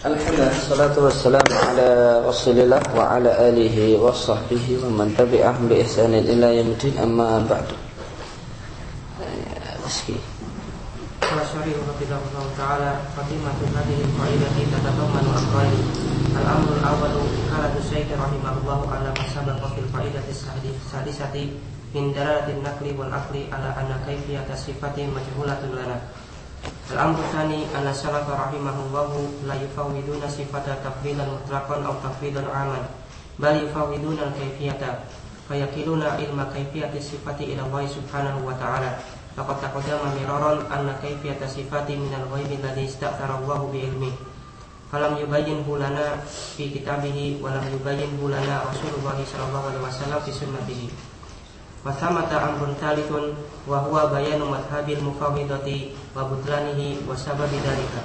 Alhamdulillah Salatu wassalamu ala rasulillah Wa ala alihi wa sahbihi Wa man tabi'ahum bi ihsanin ila yamudin Amma ba'du Meski Qala syarih rahimahullah ta'ala Fatimatu hadhihi al-qa'idati tatadammanu amrayn Al-amru al-awwalu halatu syekh rahimahullah ala masabaqa fil qa'idati sadisati min dalalatin naqli wal aqli ala anna kayfiyata sifatin majhulatun lana Al-amru tsani anna salafa rahimahullahu la yufawwiduna sifata tafdilan mutlaqan aw tafdilan aman bal yufawwiduna al-kayfiyata fayakiluna ilma kayfiyati sifati ila Allah subhanahu wa ta'ala. Anna kayfiyata sifati min al-ghaibi alladhi ista'thara Allah fi kitabihi wa lam yubayyinhu lana Rasulullah sallallahu wasallam fi thamata amrun thalithun wa huwa bayanu madhhabil mufawwidati wa butlanihi wa sababi dalika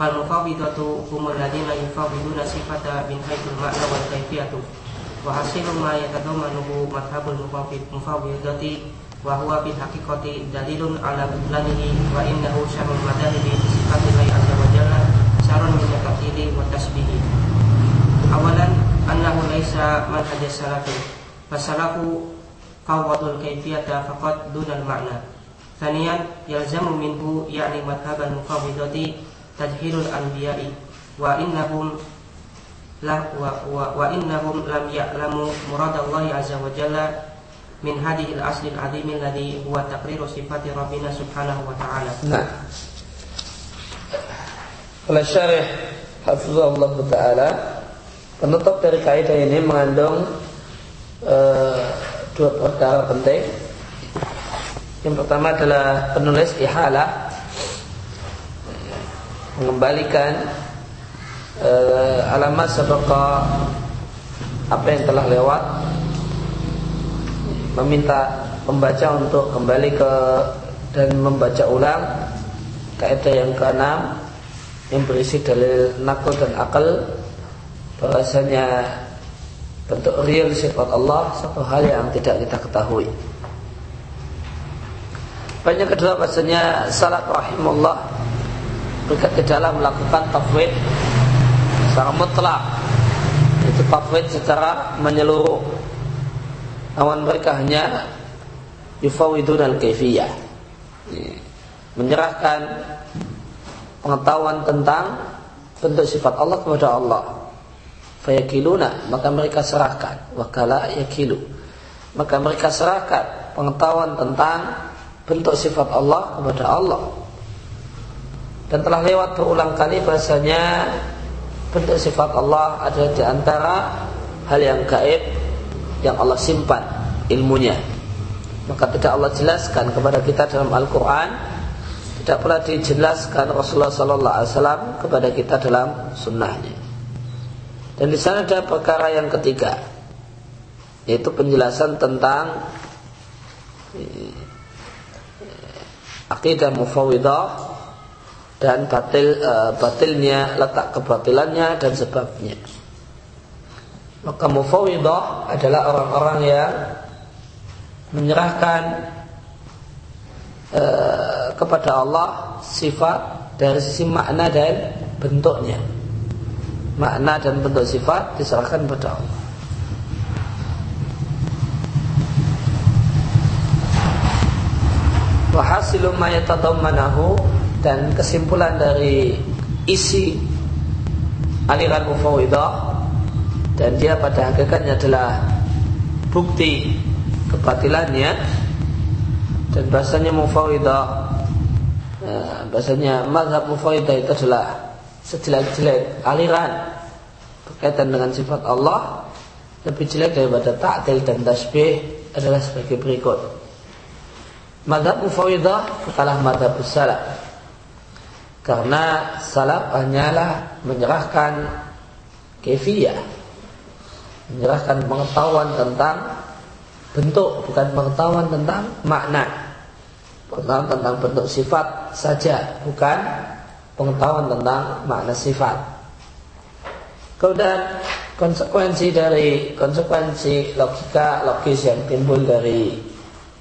fal mufawwidatu hum alladziina yufawwiduna sifata min haitsul ma'na wal kayfiyatu. Wa hasilu ma yatadammanuhu madhhabul mufawwidati wa huwa bil haqiqati dalilun ala butlanihi wa innahu syarrul madhahibi sifatillahi azza wa jalla syarrun min taqdiri wa tasbihi. Awalan annahu laisa manhaj salafi fasalafu fawwadul kaifiyata faqat dunal makna Thaniyan yalzamu minhu yakni madhabal mufawwidati tajhilul anbiya'i wa innahum la wa, wa, wa innahum lam ya'lamu muradallahi azza wa jalla min hadhil asli al-azim alladhi huwa taqriru sifati rabbina subhanahu wa ta'ala. Nah. Oleh syarih Hafizullah Ta'ala Penutup dari kaidah ini mengandung uh, dua perkara penting. Yang pertama adalah penulis ihalah mengembalikan uh, alamat sabaka apa yang telah lewat. Meminta pembaca untuk kembali ke dan membaca ulang. Kaidah yang keenam yang berisi dalil nakal dan akal. Bahwasanya bentuk real sifat Allah satu hal yang tidak kita ketahui. Banyak kedua bahasanya salat rahimullah berkat dalam melakukan tafwid secara mutlak. Itu tafwid secara menyeluruh. Namun mereka hanya yufawidun al kaifiyah. Menyerahkan pengetahuan tentang bentuk sifat Allah kepada Allah fayakiluna maka mereka serahkan. Wakala yakilu. Maka mereka serahkan pengetahuan tentang bentuk sifat Allah kepada Allah. Dan telah lewat berulang kali bahasanya bentuk sifat Allah ada di antara hal yang gaib yang Allah simpan ilmunya. Maka tidak Allah jelaskan kepada kita dalam Al-Quran tidak pula dijelaskan Rasulullah Sallallahu Alaihi Wasallam kepada kita dalam sunnahnya dan di sana ada perkara yang ketiga, yaitu penjelasan tentang eh, akidah mufawidah dan batil uh, batilnya letak kebatilannya dan sebabnya. Maka mufawidah adalah orang-orang yang menyerahkan uh, kepada Allah sifat dari sisi makna dan bentuknya makna dan bentuk sifat diserahkan kepada Allah. Wahasilu mayatadammanahu dan kesimpulan dari isi aliran mufawidah dan dia pada hakikatnya adalah bukti kebatilannya dan bahasanya mufawidah eh, bahasanya mazhab mufawidah itu adalah sejelek-jelek aliran berkaitan dengan sifat Allah lebih jelek daripada ta'til dan tasbih adalah sebagai berikut. Madhab mufawidah kalah madhab salaf. Karena salaf hanyalah menyerahkan kefiyah. Menyerahkan pengetahuan tentang bentuk, bukan pengetahuan tentang makna. Pengetahuan tentang bentuk sifat saja, bukan pengetahuan tentang makna sifat. Kemudian konsekuensi dari konsekuensi logika logis yang timbul dari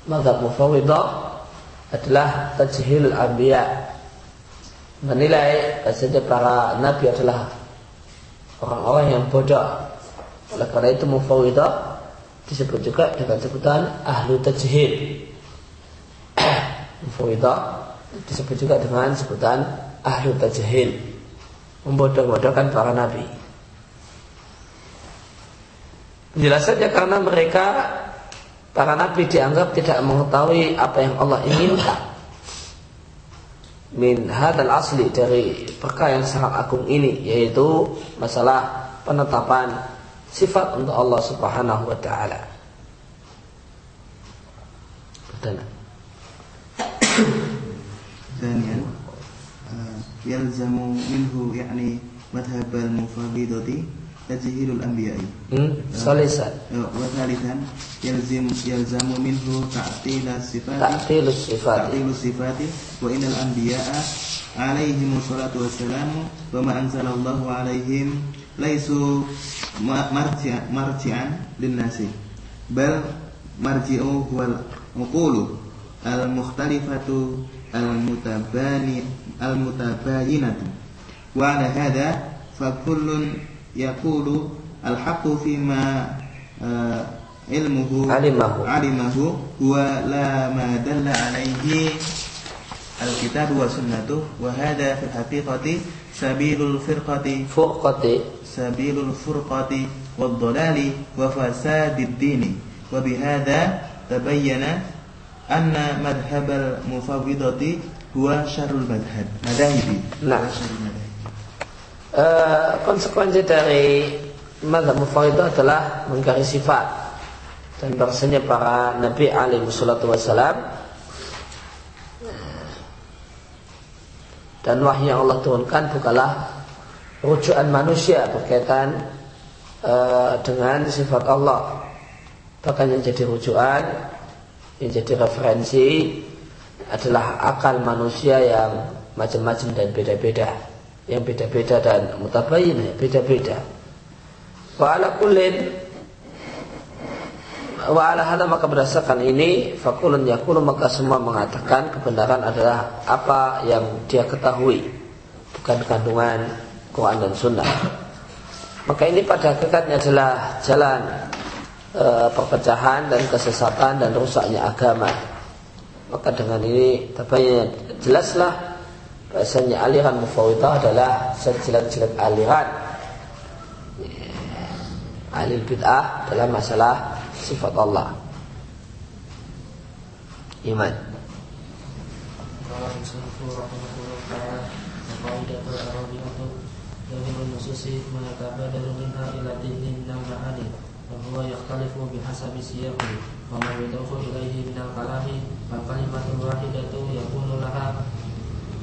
madhab mufawidah adalah tajhil anbiya menilai saja para nabi adalah orang-orang yang bodoh. Oleh karena itu mufawidah disebut juga dengan sebutan ahlu tajhil. mufawidah disebut juga dengan sebutan ahlu tajhil. Membodoh-bodohkan para nabi. Penjelasannya karena mereka para nabi dianggap tidak mengetahui apa yang Allah inginkan min hadal asli dari perkara yang sangat agung ini yaitu masalah penetapan sifat untuk Allah Subhanahu wa taala yalzamu minhu yakni madhab al-mufawidati tajhilul anbiya'i. Hmm, eh, salisan. Eh, wa thalithan yalzim yalzamu minhu ta'til sifati. Ta'til sifati. Ta'til sifati wa innal anbiya'a alaihim salatu wassalamu wa ma anzalallahu alaihim laisu marji'an marji'an linnasi. Bal marji'u huwal uqulu al mukhtalifatu المتباينة. وعلى هذا فكل يقول الحق فيما علمه علمه. علمه هو لا ما دل عليه الكتاب والسنة. وهذا في الحقيقة سبيل الفرقة فرقة. سبيل الفرقة والضلال وفساد الدين. وبهذا تبين anna madhabal mufawwidati huwa syarrul madhab madhhabi nah. Uh, konsekuensi dari madhab mufawwidah adalah menggaris sifat dan bahasanya para nabi alaihi wasallatu wasalam dan wahyu yang Allah turunkan bukanlah rujukan manusia berkaitan uh, dengan sifat Allah. Bahkan yang jadi rujukan yang jadi referensi adalah akal manusia yang macam-macam dan beda-beda yang beda-beda dan mutabayin beda-beda. Wa ala kullin wa ala hada maka berdasarkan ini fakulun yakulu maka semua mengatakan kebenaran adalah apa yang dia ketahui bukan kandungan Quran dan Sunnah. Maka ini pada hakikatnya adalah jalan e, perpecahan dan kesesatan dan rusaknya agama. Maka dengan ini tabayyan jelaslah Bahasanya aliran mufawidah adalah sejelek-jelek aliran. Alil bid'ah dalam masalah sifat Allah. Iman وهو يختلف بحسب سياقه وما يضاف إليه من الكلام فالكلمة الواحدة يكون لها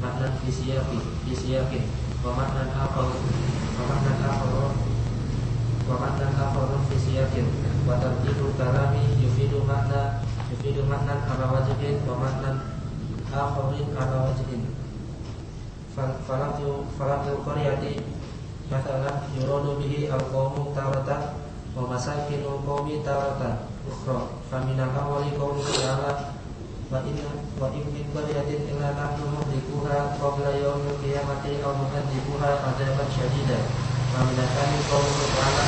makna disiyaki disiyakin wa makna akhar wa makna akhar wa makna akhar disiyakin wa tartibu kalami yufidu makna yufidu makna ala wajhin wa makna akharin ala wajhin falatu falatu qaryati mathalan yuradu bihi al-qawmu taratan wa masakinu qawmi taratan ukhra faminal awali qawmu ta'ala wa inna wa in min illa nahnu muhlikuha qabla yawmil qiyamati aw muhadzibuha adzaban syadida wa min qawlu ta'ala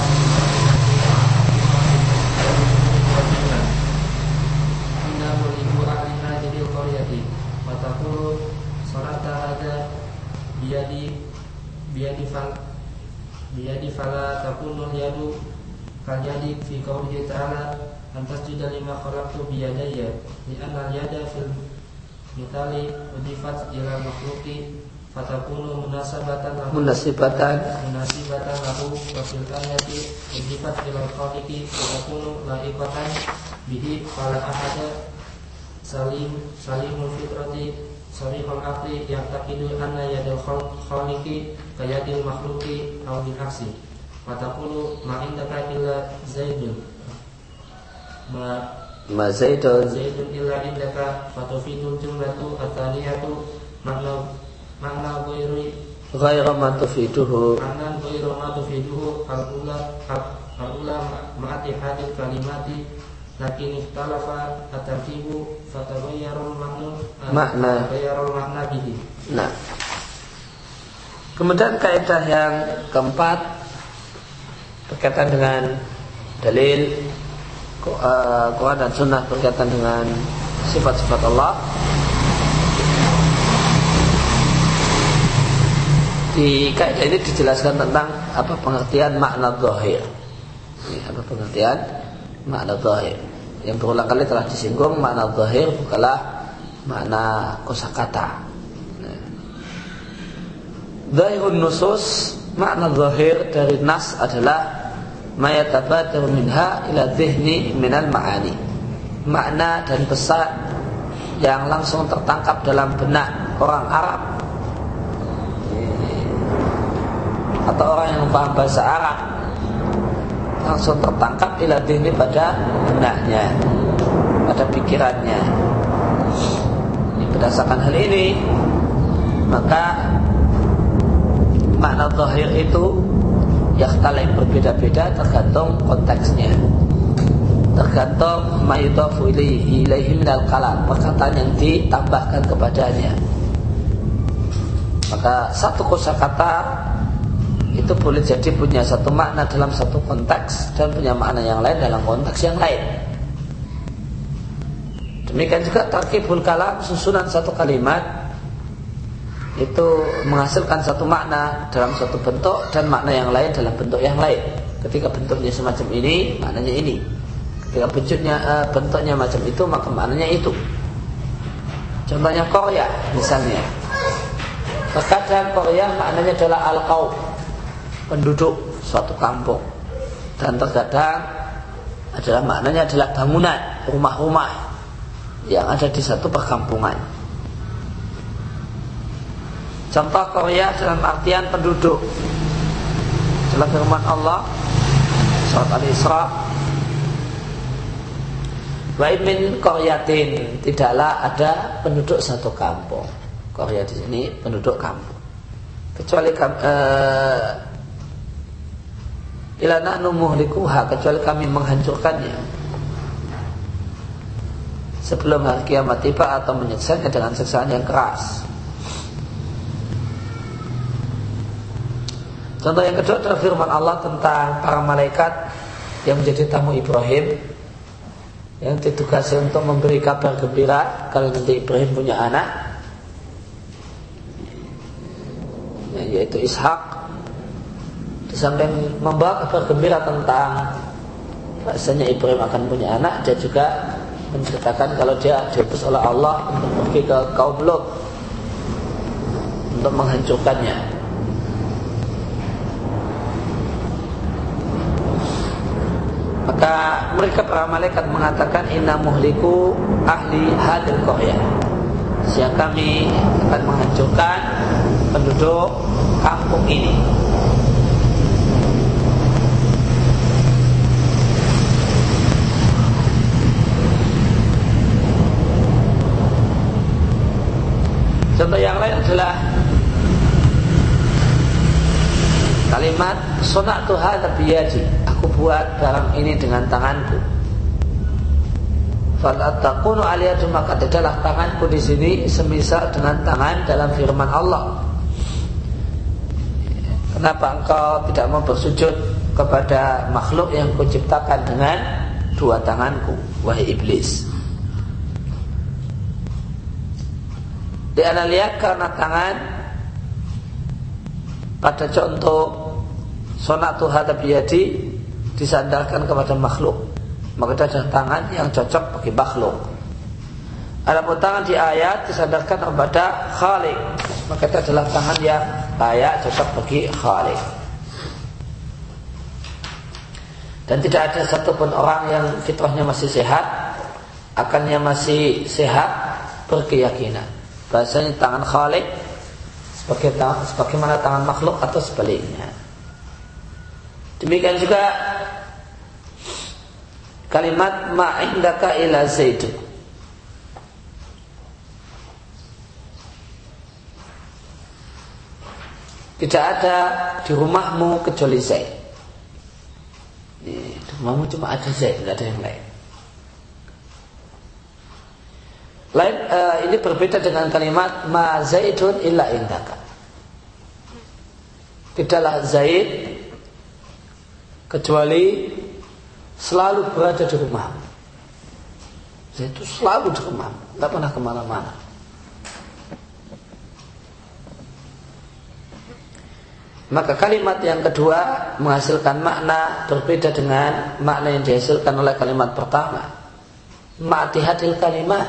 inna muliku ahli hadhihi qaryati wa taqulu salata hadha biyadi fal biyadi fala takunu yadu kal yadi fi qawlihi ta'ala antas juga lima khalaqtu biyadaya di anal yada fil mitali udifat ila makhluki fatakunu munasabatan lahu. Munasibatan. Munasibatan lahu wa fil ayati udifat ila khaliqi fatakunu laiqatan bihi fala ahada salim salimul fitrati sarihul aqli yang takidu anna yadul khaliqi kayadil makhluki au bil aksi fatakunu ma indaka illa zaidun ma ma zaidun zaidun illa indaka fatufidul jumlatu ataniyatu makna makna ghairi ghaira ma tufiduhu. Makna ghaira ma tufiduhu. Al-ula al-ula ma'ati hadil kalimati. Lakin ikhtalafa at-tartibu fataghayyarul makna makna. Taghayyarul makna bihi. Nah. Kemudian kaidah yang keempat berkaitan dengan dalil eh, Quran dan Sunnah berkaitan dengan sifat-sifat Allah. Di kaidah ini dijelaskan tentang apa pengertian makna zahir. Apa pengertian makna zahir? Yang berulang kali telah disinggung makna zahir bukanlah makna kosakata. Zahirun nusus makna zahir dari nas adalah mayatabadaru minha ila dhihni minal ma'ani. Makna dan pesan yang langsung tertangkap dalam benak orang Arab. Atau orang yang paham bahasa Arab. Langsung tertangkap ila dhihni pada benaknya pada pikirannya. Berdasarkan hal ini maka makna zahir itu yakhtalif berbeda-beda tergantung konteksnya. Tergantung mayudafu ilaihi ilaihi minal kalam. Perkataan yang ditambahkan kepadanya. Maka satu kosakata itu boleh jadi punya satu makna dalam satu konteks dan punya makna yang lain dalam konteks yang lain. Demikian juga tarkibul kalam susunan satu kalimat itu menghasilkan satu makna dalam satu bentuk dan makna yang lain dalam bentuk yang lain. Ketika bentuknya semacam ini, maknanya ini. Ketika bentuknya uh, bentuknya macam itu, maka maknanya itu. Contohnya Korea misalnya. Terkadang Korea maknanya adalah al kaum penduduk suatu kampung. Dan terkadang adalah maknanya adalah bangunan, rumah-rumah yang ada di satu perkampungan. Contoh Korea dalam artian penduduk. Dalam firman Allah surat Al-Isra Wa min Koryatin tidaklah ada penduduk satu kampung. Korea di sini penduduk kampung. Kecuali uh, ila nahnu muhlikuha kecuali kami menghancurkannya sebelum hari kiamat tiba atau menyiksanya dengan siksaan yang keras. Contoh yang kedua adalah firman Allah tentang para malaikat yang menjadi tamu Ibrahim yang ditugasi untuk memberi kabar gembira kalau nanti Ibrahim punya anak yaitu Ishak. Samping membawa kabar gembira tentang bahasanya Ibrahim akan punya anak dia juga menceritakan kalau dia diutus oleh Allah untuk pergi ke kaum Lot untuk menghancurkannya Maka mereka para malaikat mengatakan inna muhliku ahli hadil qaryah. Siapa kami akan menghancurkan penduduk kampung ini. Contoh yang lain adalah kalimat sunatu hadza biyadi aku buat barang ini dengan tanganku. Falatakunu aliyatu maka tidaklah tanganku di sini semisal dengan tangan dalam firman Allah. Kenapa engkau tidak mau bersujud kepada makhluk yang kuciptakan dengan dua tanganku, wahai iblis? Di lihat karena tangan pada contoh sonatu hadabiyadi disandarkan kepada makhluk maka itu adalah tangan yang cocok bagi makhluk. Adapun tangan di ayat disandarkan kepada Khalik maka itu adalah tangan yang layak cocok bagi Khalik. Dan tidak ada satupun orang yang fitrahnya masih sehat akannya masih sehat berkeyakinan. Bahasanya tangan Khalik sebagai sebagaimana tangan makhluk atau sebaliknya. Demikian juga kalimat ma'indaka ila zaid. Tidak ada di rumahmu kecuali Zaid. Di rumahmu cuma ada Zaid tidak ada yang lain. Lain uh, ini berbeda dengan kalimat ma zaidun illa indaka. Tidaklah Zaid kecuali selalu berada di rumah. Zaid itu selalu di rumah, tidak pernah ke mana-mana. Maka kalimat yang kedua menghasilkan makna berbeda dengan makna yang dihasilkan oleh kalimat pertama. Mati hadil kalimat.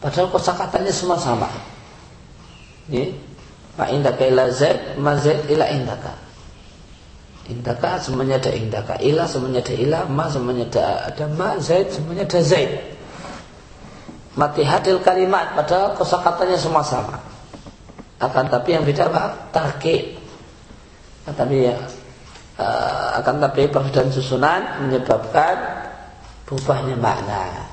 Padahal kosakatanya semua sama. Ya. Ma indaka ila zaid, ma zaid ila indaka. Indaka semuanya ada indaka, ila semuanya ada ila, ma semuanya ada, ada ma, zaid semuanya ada zaid. Mati hadil kalimat padahal kosakatanya semua sama. Akan tapi yang beda apa? Tarkib tapi ya uh, akan tapi perbedaan susunan menyebabkan berubahnya makna.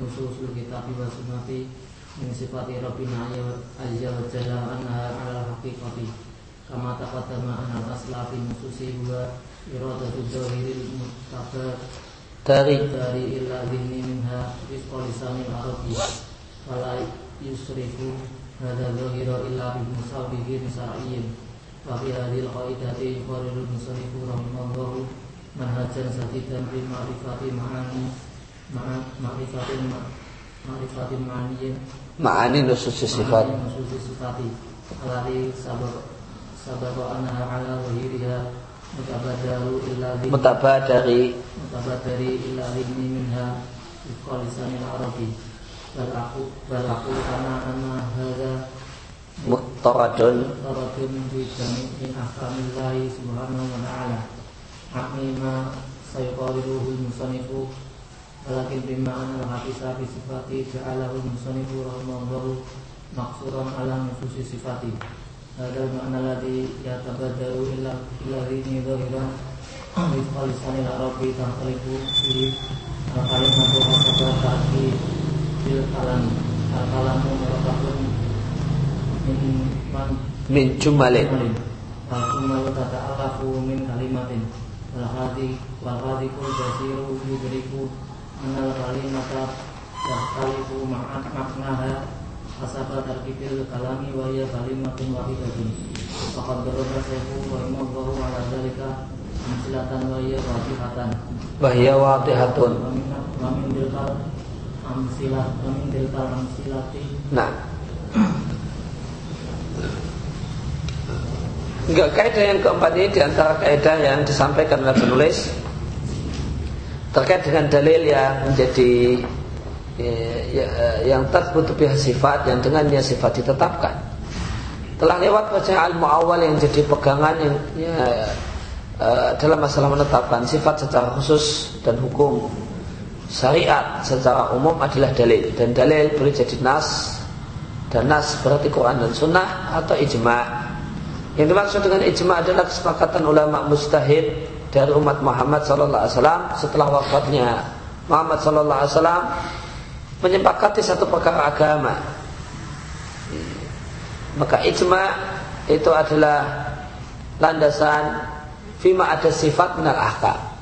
nusus kita wa sunati min sifati rabbina ya azza wa jalla anha ala haqiqati kama taqaddama anha asla fi nususi huwa iradatu dzahiril mutakar dari dari illa binni minha rizqa lisanil arabi fala yusrifu hada dzahira illa bi musabihin sar'iyyin wa hadil hadhil qaidati yuqarrirul musannifu rahimallahu manhajan sadidan fi ma'rifati ma'ani ma'aniyin ma'ani. Nusus sifat. Nusus sifati. Alari sabab sabab anha ala wahiriha mutabadaru illa mutabadari. Mutabadari illa minha. Bi qalisanil arabi bal aku bal aku karena anna hadza muttaradun muttaradun bi jami'in ahkamillahi subhanahu wa ta'ala. Akmi ma sayqaliruhu walakin bima anna sifati ja'alahu rahimahullahu maksuran ala nususi sifati. Hadal makna ladhi yatabadaru illa illa rini dhahiran With lisanil arabi tahtalifu Fi al-kalimatu Al-kalimatu bil kalam. Al kalamu merupakan min man min jumalin al jumal tata'alafu min kalimatin. Wal anal kalimata tahtalifu ma'at maknaha asaba tarkibil kalami wa hiya kalimatun wahidatun faqad daraba sayfu wa imallahu ala dalika amsilatan wa hiya wadihatan wa hiya wadihatun wa min dilkal amsilah min tilkal amsilati. Nah. Enggak kaidah yang keempat ini di antara kaidah yang disampaikan oleh penulis terkait dengan dalil yang menjadi ya, ya, yang terbutuh sifat yang dengannya sifat ditetapkan. Telah lewat wajah al awal yang jadi pegangan yang ya, uh, dalam masalah menetapkan sifat secara khusus dan hukum syariat secara umum adalah dalil dan dalil boleh jadi nas dan nas berarti Quran dan Sunnah atau ijma. Yang dimaksud dengan ijma adalah kesepakatan ulama mustahid dari umat Muhammad Sallallahu Alaihi Wasallam setelah wafatnya Muhammad Sallallahu Alaihi Wasallam menyepakati satu perkara agama. Maka ijma itu adalah landasan fima ada sifat minal ahkam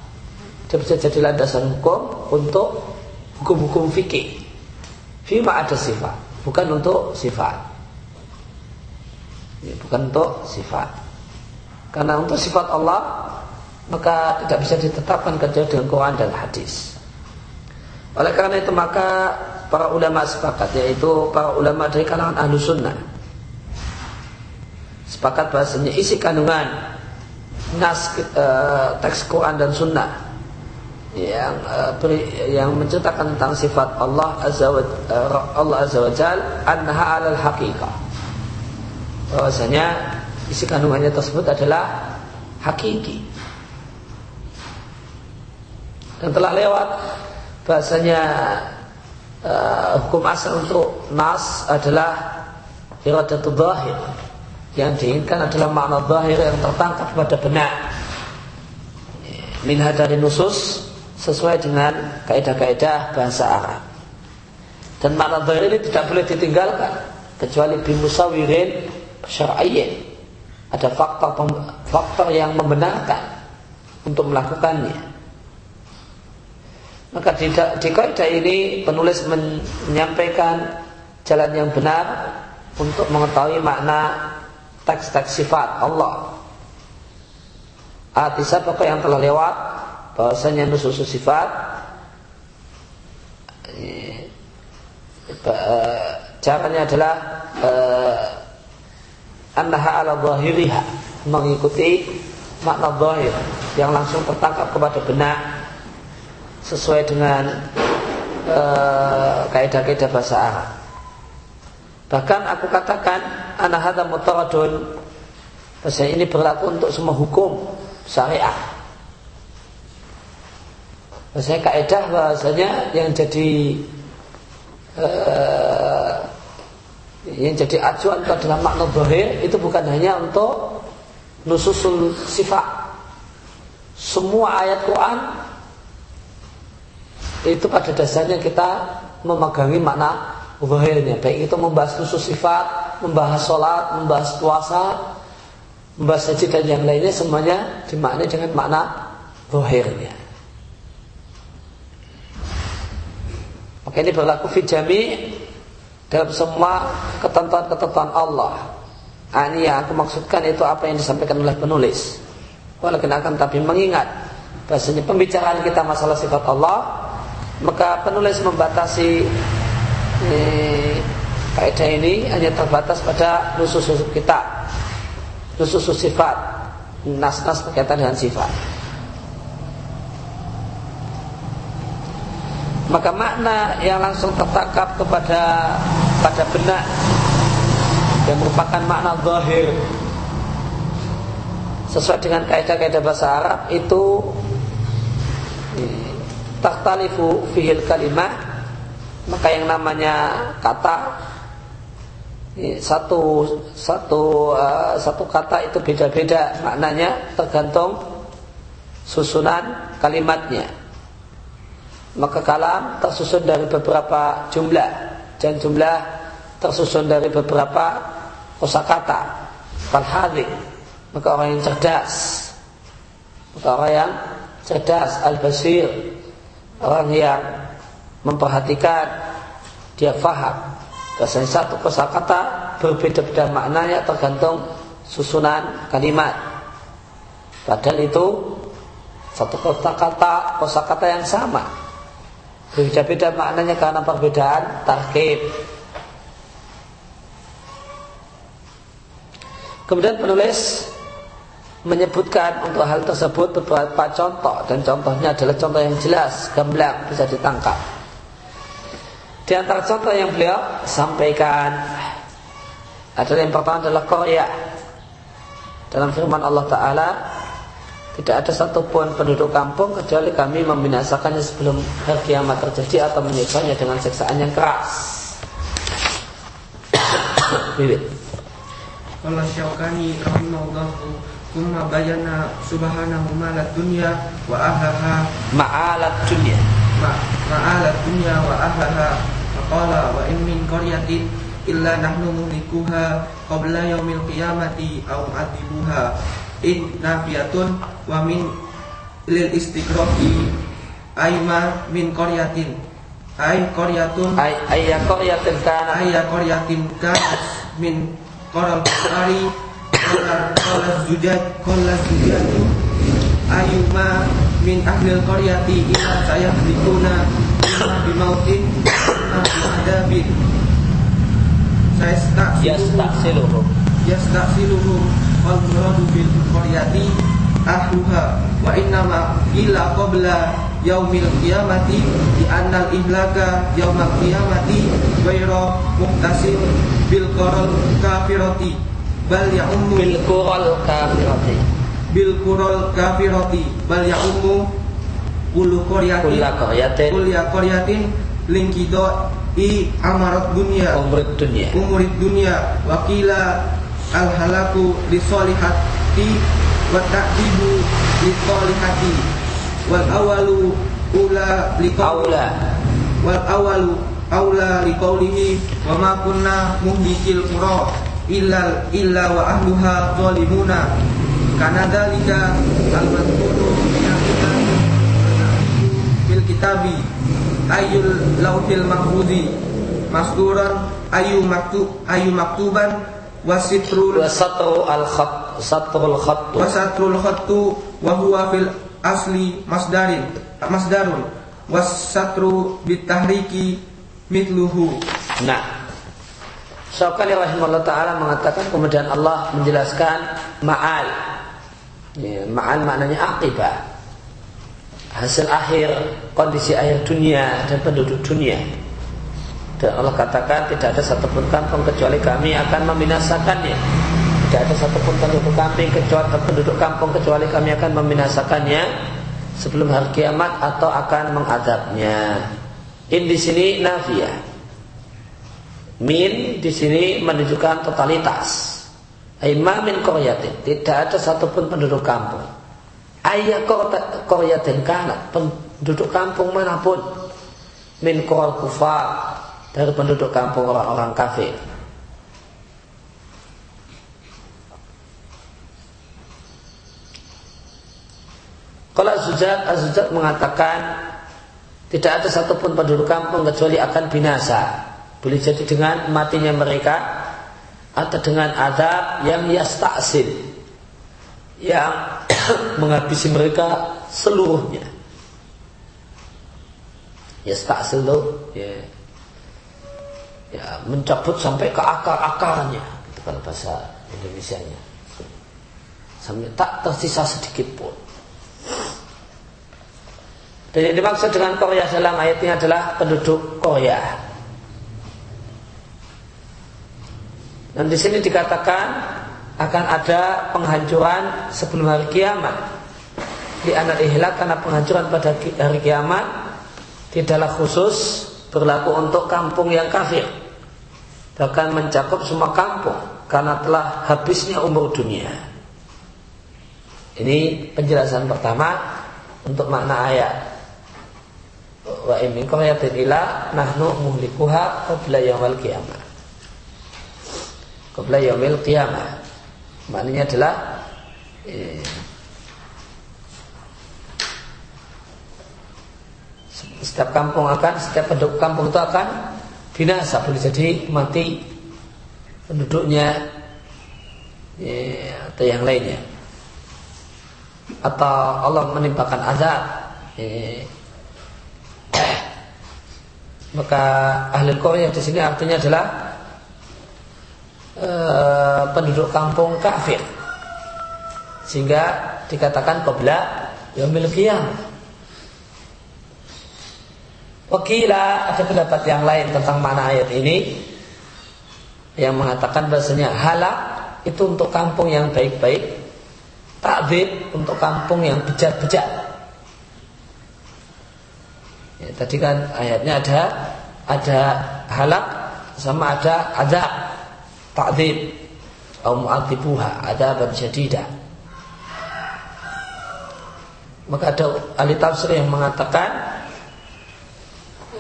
dia bisa jadi landasan hukum untuk hukum-hukum fikih. Fima ada sifat, bukan untuk sifat. Ya, bukan untuk sifat. Karena untuk sifat Allah maka tidak bisa ditetapkan kecuali dengan Quran dan hadis. Oleh karena itu maka para ulama sepakat yaitu para ulama dari kalangan ahlu sunnah sepakat bahasanya isi kandungan nas e, teks Quran dan sunnah yang e, beri, yang menceritakan tentang sifat Allah azza wa e, Allah azza wa jal anha alal haqiqah bahwasanya isi kandungannya tersebut adalah hakiki dan telah lewat. Bahasanya uh, hukum asal untuk nas adalah iradatul zahir. Yang diinginkan adalah makna zahir yang tertangkap pada benak. Minha dari nusus sesuai dengan kaidah-kaidah bahasa Arab. Dan makna zahir ini tidak boleh ditinggalkan kecuali bimusawirin syar'iyyin. Ada faktor faktor yang membenarkan untuk melakukannya maka di, di kaidah ini penulis menyampaikan jalan yang benar untuk mengetahui makna teks-teks sifat Allah. Arti siapa yang telah lewat bahwasanya nusus sifat eh, caranya adalah eh, annaha ala zahiriha mengikuti makna zahir yang langsung tertangkap kepada benak sesuai dengan uh, kaidah-kaidah bahasa Arab. Bahkan aku katakan anak hadza mutaradun bahasa ini berlaku untuk semua hukum syariah. Bahasanya kaidah bahasanya yang jadi uh, yang jadi acuan adalah makna zahir itu bukan hanya untuk nususul sifat. Semua ayat Quran itu pada dasarnya kita memegangi makna zahirnya baik itu membahas khusus sifat membahas sholat membahas puasa membahas haji dan yang lainnya semuanya dimaknai dengan makna zahirnya maka ini berlaku fijami dalam semua ketentuan-ketentuan Allah. Nah, ini yang aku maksudkan itu apa yang disampaikan oleh penulis. Walaupun akan tapi mengingat bahasanya pembicaraan kita masalah sifat Allah maka penulis membatasi eh, kaidah ini hanya terbatas pada nusus kita nusus sifat nas-nas berkaitan dengan sifat. Maka makna yang langsung tertangkap kepada pada benak yang merupakan makna zahir sesuai dengan kaidah-kaidah bahasa Arab itu eh, taktalifu fihil kalimah. Maka yang namanya kata satu satu uh, satu kata itu beda-beda maknanya tergantung susunan kalimatnya. Maka kalam tersusun dari beberapa jumlah dan jumlah tersusun dari beberapa kosakata. Falhadi maka orang yang cerdas. Maka orang yang cerdas al-basir orang yang memperhatikan dia faham bahasanya satu kosakata berbeda-beda maknanya tergantung susunan kalimat. Padahal itu satu kosakata kosakata yang sama. Berbeda-beda maknanya karena perbedaan tarkib. Kemudian penulis menyebutkan untuk hal tersebut beberapa contoh dan contohnya adalah contoh yang jelas, gamblang, bisa ditangkap. Di antara contoh yang beliau sampaikan adalah yang pertama adalah Korea. Dalam firman Allah Ta'ala Tidak ada satupun penduduk kampung Kecuali kami membinasakannya sebelum hari kiamat terjadi Atau menyiksanya dengan siksaan yang keras Bibit Allah Syaukani Thumma bayana subhanahu ma'alat dunya wa ahlaha Ma'alat dunya. Ma Ma'alat dunya wa ahlaha Faqala wa in min qaryatin illa nahnu muhlikuha qabla yaumil qiyamati aw adibuha in nafiyatun wa min lil istiqrafi ayma min qaryatin. Ay qaryatun ay ayya qaryatin kana ayya qaryatin kana min qaral qari Qala zujaj Qala zujaj ayyuma min ahlil qaryati ila sayahlikuna imma bimautin imma bi'adabin saya yastasiluhum yastasiluhum wal muradu bil qaryati ahluha. Wa innama illa qabla yaumil qiyamati di annal ihlaka yaumal qiyamati ghairu muqtasim bil qaral kafirati bal ya ummu bil qural kafirati. Bil qural kafirati. Bal ya ummu kullu qaryatin kullu qaryatin. Kullu qaryatin lingkido i amarat dunia umrid dunia. Umurid dunia. Wakila al halaku li solihati wa ta'dibu li solihati wal awalu ula li aula. Wal awalu aula li qawlihi. Wa ma kunna muhdikil qura illa illa wa ahluha zalimuna. Kana dalika al madhkuru fil kitabi ayul lauhil mahfudhi masduran ayu maktub ayu maktuban wasitrul wa satru al khat satrul khat. wasatrul khattu wa huwa fil asli masdarin masdarun. Wasatru bitahriki mitluhu nah Syakali rahimahullah ta'ala mengatakan kemudian Allah menjelaskan ma'al ya, Ma'al maknanya akibah Hasil akhir kondisi akhir dunia dan penduduk dunia Dan Allah katakan tidak ada satupun kampung kecuali kami akan membinasakannya Tidak ada satupun penduduk kampung kecuali penduduk kampung kecuali kami akan membinasakannya sebelum hari kiamat atau akan mengadabnya. In di sini nafiyah. Min di sini menunjukkan totalitas. Aima min koryatin. Tidak ada satupun penduduk kampung. Ayah koryatin kana penduduk kampung mana pun. Min koral kufar dari penduduk kampung orang-orang kafir. Kalau Azujat, Azujat mengatakan tidak ada satupun penduduk kampung kecuali akan binasa. Boleh jadi dengan matinya mereka atau dengan adab yang yastaksil yang menghabisi mereka seluruhnya. Yastaksil itu ya, ya mencabut sampai ke akar-akarnya gitu kalau bahasa Indonesia-nya. Sampai tak tersisa sedikit pun. Dan yang dimaksud dengan Korea dalam ayat ini adalah penduduk Korea. Dan di sini dikatakan akan ada penghancuran sebelum hari kiamat. Di anak ihlak karena penghancuran pada hari kiamat tidaklah khusus berlaku untuk kampung yang kafir. Bahkan mencakup semua kampung karena telah habisnya umur dunia. Ini penjelasan pertama untuk makna ayat. Wa in min ila nahnu muhlikuha qabla yaumil qiyamah. Qabla yaumil qiyamah. Maknanya adalah eh, setiap kampung akan setiap penduduk kampung itu akan binasa boleh jadi mati penduduknya ya, atau yang lainnya atau Allah menimpakan azab ya, maka ahli Korea di sini artinya adalah Eh, penduduk kampung kafir. Sehingga dikatakan qabla yaumil qiyamah Wakila ada pendapat yang lain tentang mana ayat ini yang mengatakan bahasanya halak itu untuk kampung yang baik-baik, takbir untuk kampung yang bejat-bejat. Ya, tadi kan ayatnya ada ada halak sama ada ada ta'dzib atau mu'adzibuha adaban syadidah maka ada ahli tafsir yang mengatakan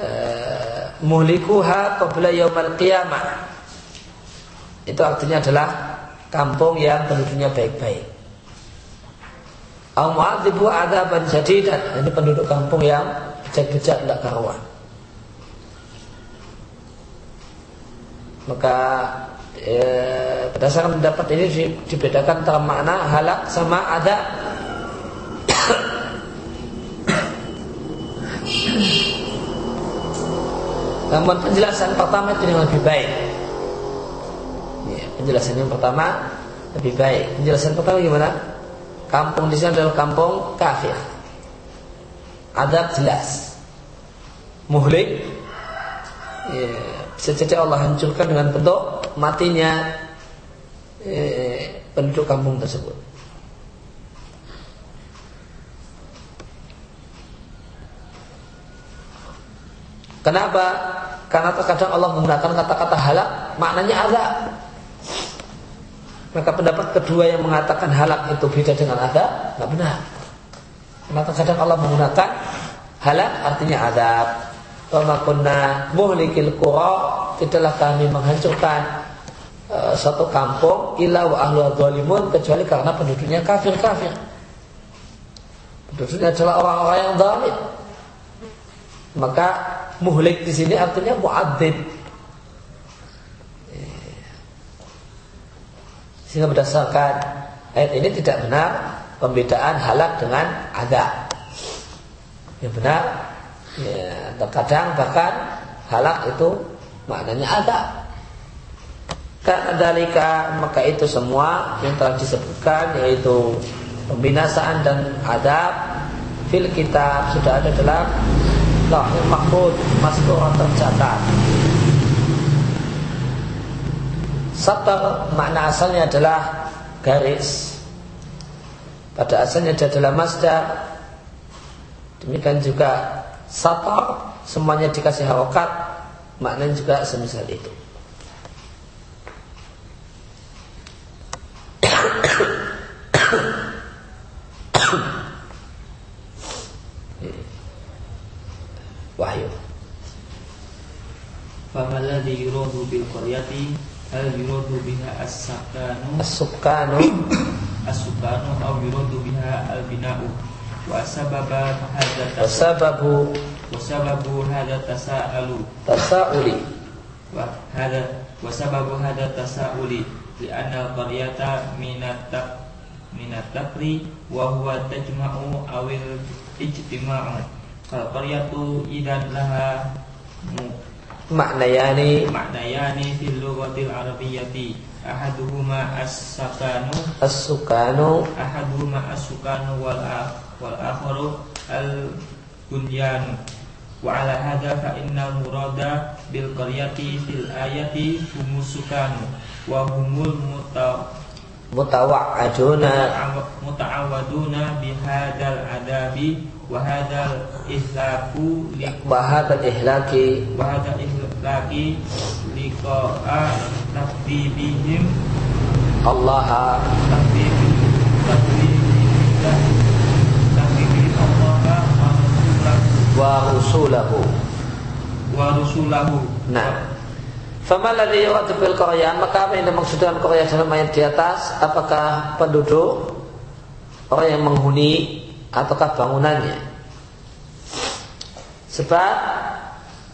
eh, muhlikuha qabla yaumal qiyamah. Itu artinya adalah kampung yang penduduknya baik-baik. Au mu'adzibu adaban syadidan ini penduduk kampung yang bejat-bejat tidak karuan. Maka ya, berdasarkan pendapat ini dibedakan antara makna halak sama ada. Namun penjelasan pertama itu yang lebih baik. Ya, penjelasan yang pertama lebih baik. Penjelasan pertama gimana? Kampung di sana adalah kampung kafir. Adab jelas. Muhlik. Ya, bisa jadi Allah hancurkan dengan bentuk matinya eh, penduduk kampung tersebut. Kenapa? Karena terkadang Allah menggunakan kata-kata halak maknanya azab. Maka pendapat kedua yang mengatakan halak itu beda dengan azab, nggak benar. Karena terkadang Allah menggunakan halak artinya azab. Wa kunna muhlikil qura tidaklah kami menghancurkan uh, satu kampung ila wa ahlu zalimun kecuali karena penduduknya kafir-kafir. Penduduknya adalah orang-orang yang zalim. Maka muhlik di sini artinya muadzib. Sehingga berdasarkan ayat ini tidak benar pembedaan halak dengan ada. Yang benar, ya, terkadang bahkan halak itu maknanya ada. Karena dalika maka itu semua yang telah disebutkan yaitu pembinasaan dan adab fil kitab sudah ada dalam lahir mahfud maskurah tercatat. Satar makna asalnya adalah garis. Pada asalnya dia adalah masdar. Demikian juga satar Semuanya dikasih harokat. Maknanya juga semisal itu. Wahyu. Famalladhi yuradu bil qaryati hal yuradu biha as-sakanu as-sukanu. As-sukanu aw yuradu biha al-bina'u wa sababa hadza sababu wa sababu hadza tasa'alu tasa'uli wa hadza wa sababu hadza tasa'uli li anna al-qaryata minat minat takri wa huwa tajma'u awil ijtima'u kal qaryatu idan ahaduhuma as-sakanu as-sukanu. Ahaduhuma as-sukanu wal wal akharu al bunyan wa ala hadha fa innal murada bil qaryati fil ayati humus sukanu. Wa humul muta mutawa'aduna muta'awaduna bihadal adabi wa hadal ihlaku wa hadal ihlaki wa hadal ihlaki liqa'a takdibihim Allah takdibihim takdibihim Allah wa rusulahu wa rusulahu nah Fama ladhi yuradu bil Maka apa yang dimaksudkan Korea dalam ayat di atas? Apakah penduduk? Orang yang menghuni? Ataukah bangunannya? Sebab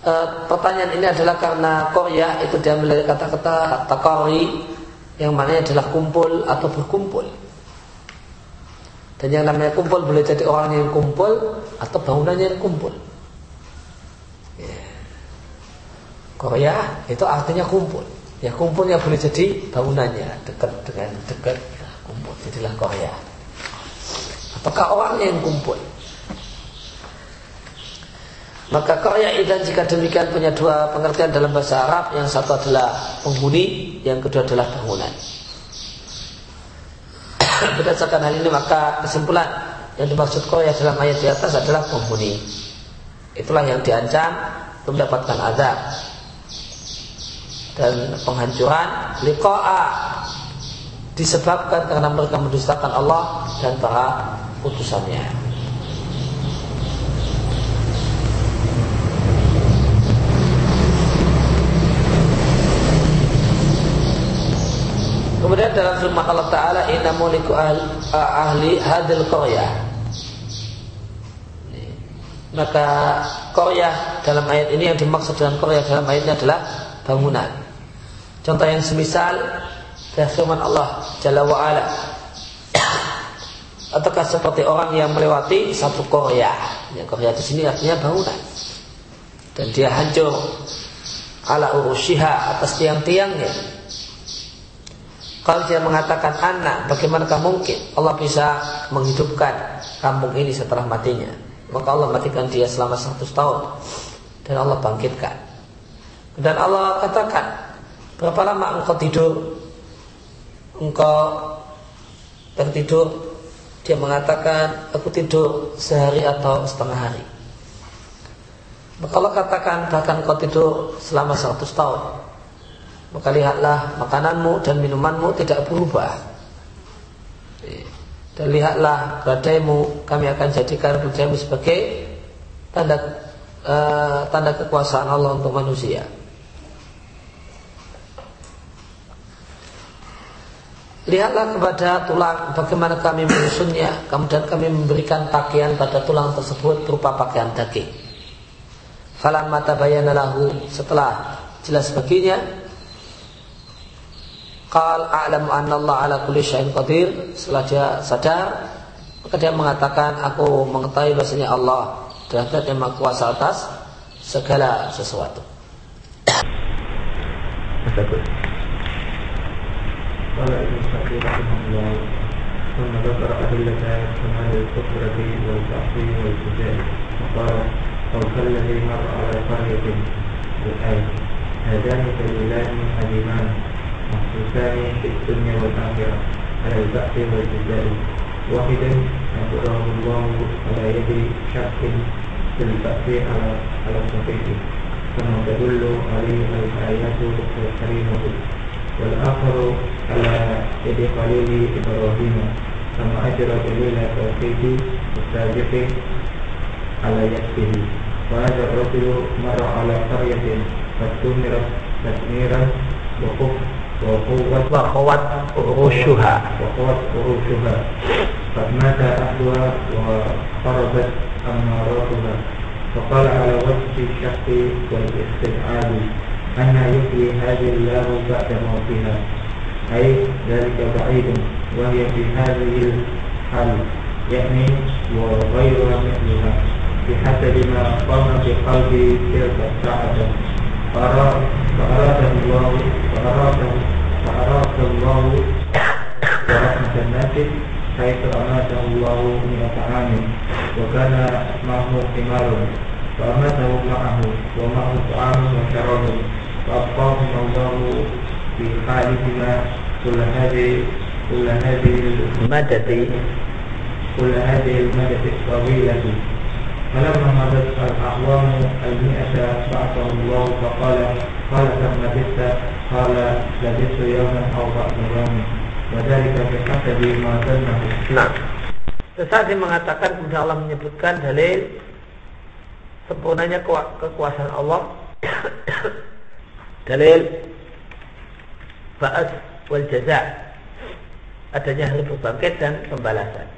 e, Pertanyaan ini adalah karena Korea itu diambil dari kata-kata Takori Yang mana adalah kumpul Atau berkumpul. Dan yang namanya kumpul Boleh jadi orang yang kumpul Atau bangunannya yang kumpul Korea itu artinya kumpul. Ya kumpulnya boleh jadi bangunannya dekat dengan dekat ya, kumpul. Jadilah Korea. Apakah orang yang kumpul? Maka Korea itu jika demikian punya dua pengertian dalam bahasa Arab. Yang satu adalah penghuni, yang kedua adalah bangunan. Berdasarkan hal ini maka kesimpulan yang dimaksud Korea dalam ayat di atas adalah penghuni. Itulah yang diancam mendapatkan azab dan penghancuran liqa'a disebabkan karena mereka mendustakan Allah dan para putusannya. Kemudian dalam firman Allah Ta'ala Inna muliku ahli hadil qaryah. Maka qaryah dalam ayat ini Yang dimaksud dengan qaryah dalam ayat ini adalah bangunan Contoh yang semisal dari firman Allah Jalla wa'ala Ataukah seperti orang yang melewati satu Korea ya, Korea di sini artinya bangunan Dan dia hancur ala urushiha atas tiang-tiangnya. Kalau dia mengatakan anak, bagaimanakah mungkin Allah bisa menghidupkan kampung ini setelah matinya? Maka Allah matikan dia selama 100 tahun dan Allah bangkitkan. Dan Allah katakan, berapa lama engkau tidur? Engkau tertidur? Dia mengatakan, aku tidur sehari atau setengah hari. Allah katakan bahkan kau tidur selama 100 tahun Maka lihatlah makananmu dan minumanmu tidak berubah Dan lihatlah badaimu Kami akan jadikan badaimu sebagai Tanda uh, tanda kekuasaan Allah untuk manusia Lihatlah kepada tulang bagaimana kami menyusunnya. Kemudian kami memberikan pakaian pada tulang tersebut berupa pakaian daging. Falam mata bayana lahu. Setelah jelas baginya Qal a'lamu anna Allah ala kulli syai'in qadir. Setelah dia sadar maka dia mengatakan aku mengetahui bahasanya Allah dia maha kuasa atas segala sesuatu. قال ابن كثير رحمه الله ثم ذكر أدلة كمال الكفرة والتعصيب والفجاء وقال أو كالذي مر على قرية الآية هذان دليلان عظيمان مخصوصان في الدنيا والآخرة على البأس والجزاء واحدا يقرأه الله على يد شك في البأس على على الصحيح كما تدل عليه الآيات الكريمة والآخر على يد خليل إبراهيم. كما أجرى دليل التوحيد السابق على يده. وهذا الرجل مر على قرية فاستمرت تدميرا وقوت وقوت عروشها وقوت عروشها قد مات أهلها وخربت أماراتها فقال على وجه الشق والاستبعاد. أن يحيي هذه الله بعد موتها. أي ذلك بعيد وهي في هذه الحال يعني وغيرها مثلها بحسب ما قام في قلبي تلك الساعة. فأراد الله فأراد فأراد الله ورحمة الناس حيث أماته الله مئة عام وكان معه حمار فأماته معه ومعه طعام وشراب. فأبقاهم الله في حالهما كل هذه كل هذه المدد كل هذه المدد الطويلة فلما مضت الأعوام المئة بعثه الله فقال قال كم لبثت قال لبثت يوما أو بعض يوم وذلك بحسب ما ظنه نعم Saat dia mengatakan kemudian Allah menyebutkan dalil sempurnanya kekuasaan Allah dalil. Ba'as wal jaza. Adanya hal berbangkit dan pembalasan.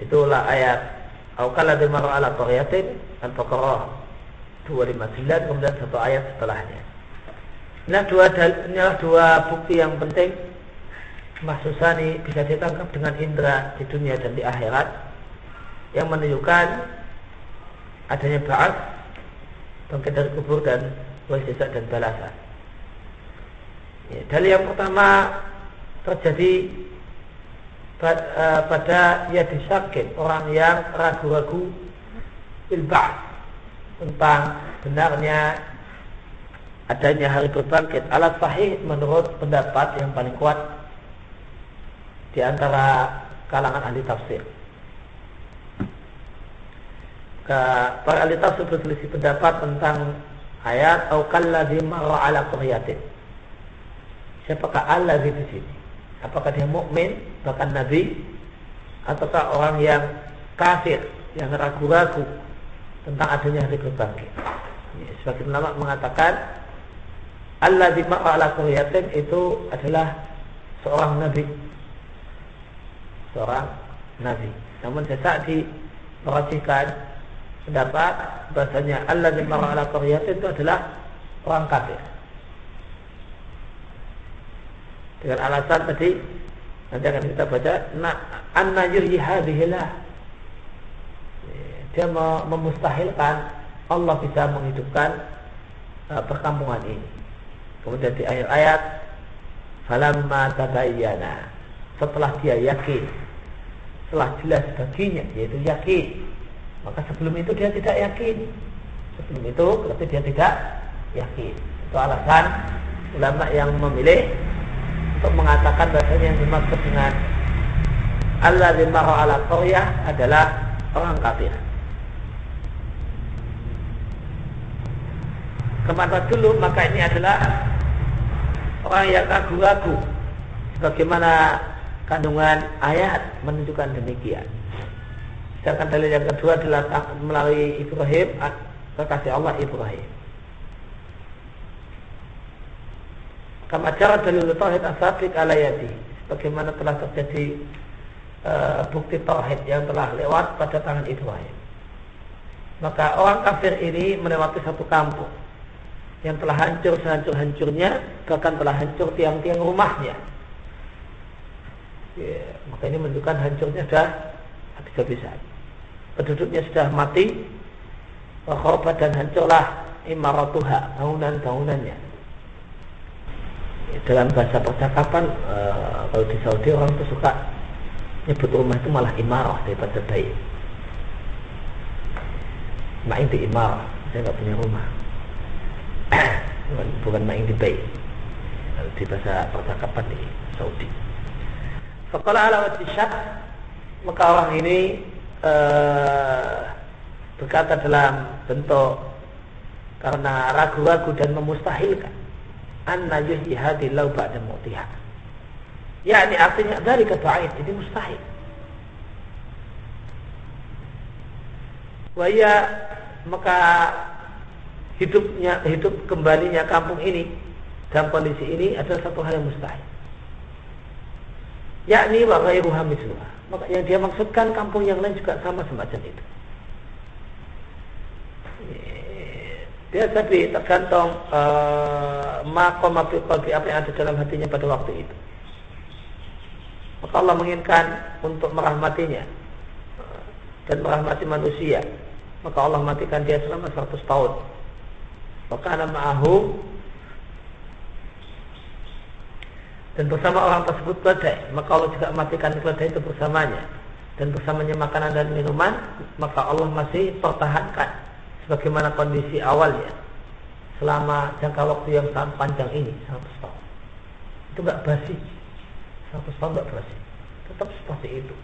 Itulah ayat. Aukala dimaro ala qaryatin Al-Baqarah 259 Kemudian satu ayat setelahnya. Inilah dua, inilah dua bukti yang penting. Mahsusani bisa ditangkap dengan indera di dunia dan di akhirat. Yang menunjukkan Adanya ba'as Bangkit dari kubur dan Wajizat dan balasan ya, Dalil yang pertama Terjadi Eh, pada ya disakin orang yang ragu-ragu bilbah tentang benarnya adanya hari berbangkit alat sahih menurut pendapat yang paling kuat di antara kalangan ahli tafsir. Para ahli tafsir berselisih pendapat tentang ayat atau kalladzi marra ala qaryatin. Siapakah Allah di sini? apakah dia mukmin bahkan nabi ataukah orang yang kafir yang ragu-ragu tentang adanya hari berbangkit. Sebagai ulama mengatakan Allah di ala qaryatin itu adalah seorang nabi. Seorang nabi. Namun sesak di merajihkan pendapat bahasanya Allah di ala qaryatin itu adalah orang kafir. dengan alasan tadi nanti akan kita baca na anna yuhyi hadhihilah dia memustahilkan Allah bisa menghidupkan uh, perkampungan ini. Kemudian di ayat-ayat falamma tabayyana setelah dia yakin setelah jelas baginya yaitu yakin maka sebelum itu dia tidak yakin. Sebelum itu berarti dia tidak yakin. Itu alasan ulama yang memilih untuk mengatakan bahasanya yang dimaksud dengan Allah marra ala qaryah adalah orang kafir. Ke mana dulu? Maka ini adalah orang yang ragu-ragu bagaimana kandungan ayat menunjukkan demikian. Sedangkan dalil yang kedua adalah melalui Ibrahim kekasih Allah Ibrahim. Kama cara dalil tauhid asabik alayati bagaimana telah terjadi uh, bukti tauhid yang telah lewat pada tangan Ibrahim. Maka orang kafir ini melewati satu kampung yang telah hancur sehancur-hancurnya bahkan telah hancur tiang-tiang rumahnya ya, maka ini menunjukkan hancurnya sudah habis-habisan penduduknya sudah mati. Khorbat dan hancurlah imaratuha bangunan-bangunannya. Ya, dalam bahasa percakapan uh, kalau di Saudi orang itu suka nyebut rumah itu malah imarah daripada baik main di imarah saya nggak punya rumah. Bukan main di baik di bahasa percakapan di Saudi. Sekolah ala maka orang ini uh, berkata dalam bentuk karena ragu-ragu dan memustahilkan anna yuhyi hadhihi lau ba'da mautiha. Ya, ini artinya dari kebaid jadi mustahil. Waya maka hidupnya hidup kembalinya kampung ini dalam kondisi ini adalah satu hal yang mustahil. Yakni wa ghairuha mithluha. Maka yang dia maksudkan kampung yang lain juga sama semacam itu. Dia tadi tergantung uh, makom apa yang ada dalam hatinya pada waktu itu. Maka Allah menginginkan untuk merahmatinya dan merahmati manusia. Maka Allah matikan dia selama 100 tahun Wakana ma'ahu dan bersama orang tersebut keledai. Maka Allah juga matikan keledai itu bersamanya. Dan bersamanya makanan dan minuman maka Allah masih pertahankan sebagaimana kondisi awalnya selama jangka waktu yang sangat panjang ini 100 tahun. Itu enggak basi 100 tahun enggak basi tetap seperti itu.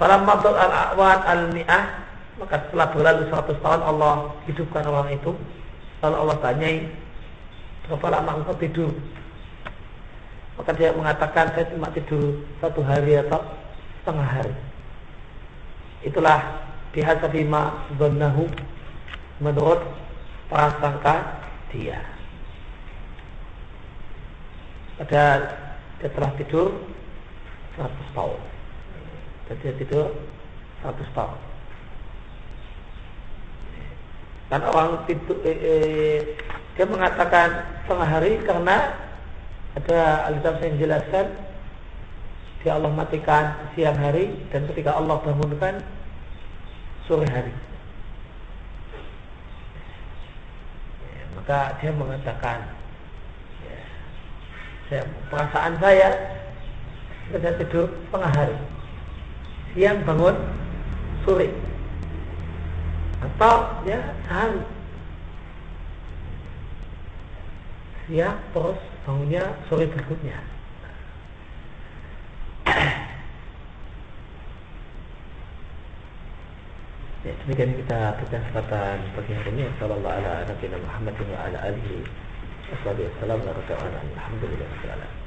Falamma al-a'wad al-mi'ah maka setelah berlalu 100 tahun Allah hidupkan orang itu. Lalu Allah tanyai berapa lama engkau tidur. Maka dia mengatakan saya cuma tidur satu hari atau setengah hari. Itulah bima donahu menurut prasangka dia. Pada dia telah tidur 100 tahun. Dan dia tidur 100 tahun. Dan orang itu eh, eh, dia mengatakan setengah hari karena ada alisan yang menjelaskan dia Allah matikan siang hari dan ketika Allah bangunkan sore hari. Ya, maka dia mengatakan ya, saya, perasaan saya saya tidur setengah hari. Siang bangun sore. Atau ya sehari siang terus bangunnya sore berikutnya Ya, demikian kita baca kesempatan pagi hari ini. Sallallahu ala Nabi Muhammad wa ala alihi wasallam. Alhamdulillah.